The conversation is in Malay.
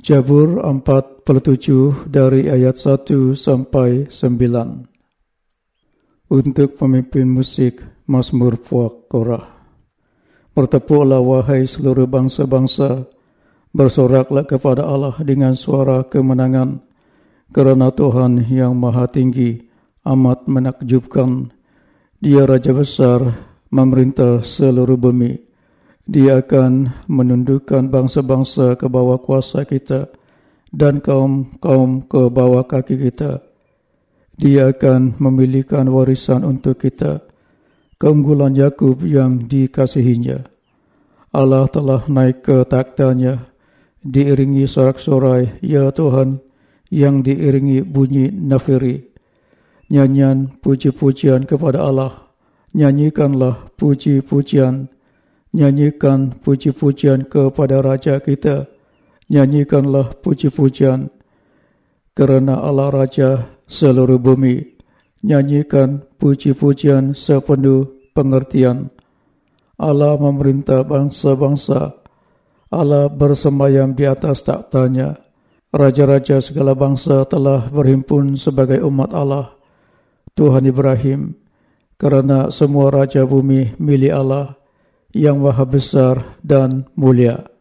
Jabur 47 dari ayat 1 sampai 9 Untuk pemimpin musik Mazmur Puak Korah Bertepuklah wahai seluruh bangsa-bangsa. Bersoraklah kepada Allah dengan suara kemenangan. Kerana Tuhan yang maha tinggi amat menakjubkan. Dia Raja Besar memerintah seluruh bumi dia akan menundukkan bangsa-bangsa ke bawah kuasa kita dan kaum-kaum ke bawah kaki kita. Dia akan memilihkan warisan untuk kita, keunggulan Yakub yang dikasihinya. Allah telah naik ke taktanya, diiringi sorak-sorai, Ya Tuhan, yang diiringi bunyi nafiri. Nyanyian puji-pujian kepada Allah, nyanyikanlah puji-pujian nyanyikan puji-pujian kepada Raja kita. Nyanyikanlah puji-pujian kerana Allah Raja seluruh bumi. Nyanyikan puji-pujian sepenuh pengertian. Allah memerintah bangsa-bangsa. Allah bersemayam di atas taktanya. Raja-raja segala bangsa telah berhimpun sebagai umat Allah. Tuhan Ibrahim, kerana semua raja bumi milik Allah yang maha besar dan mulia.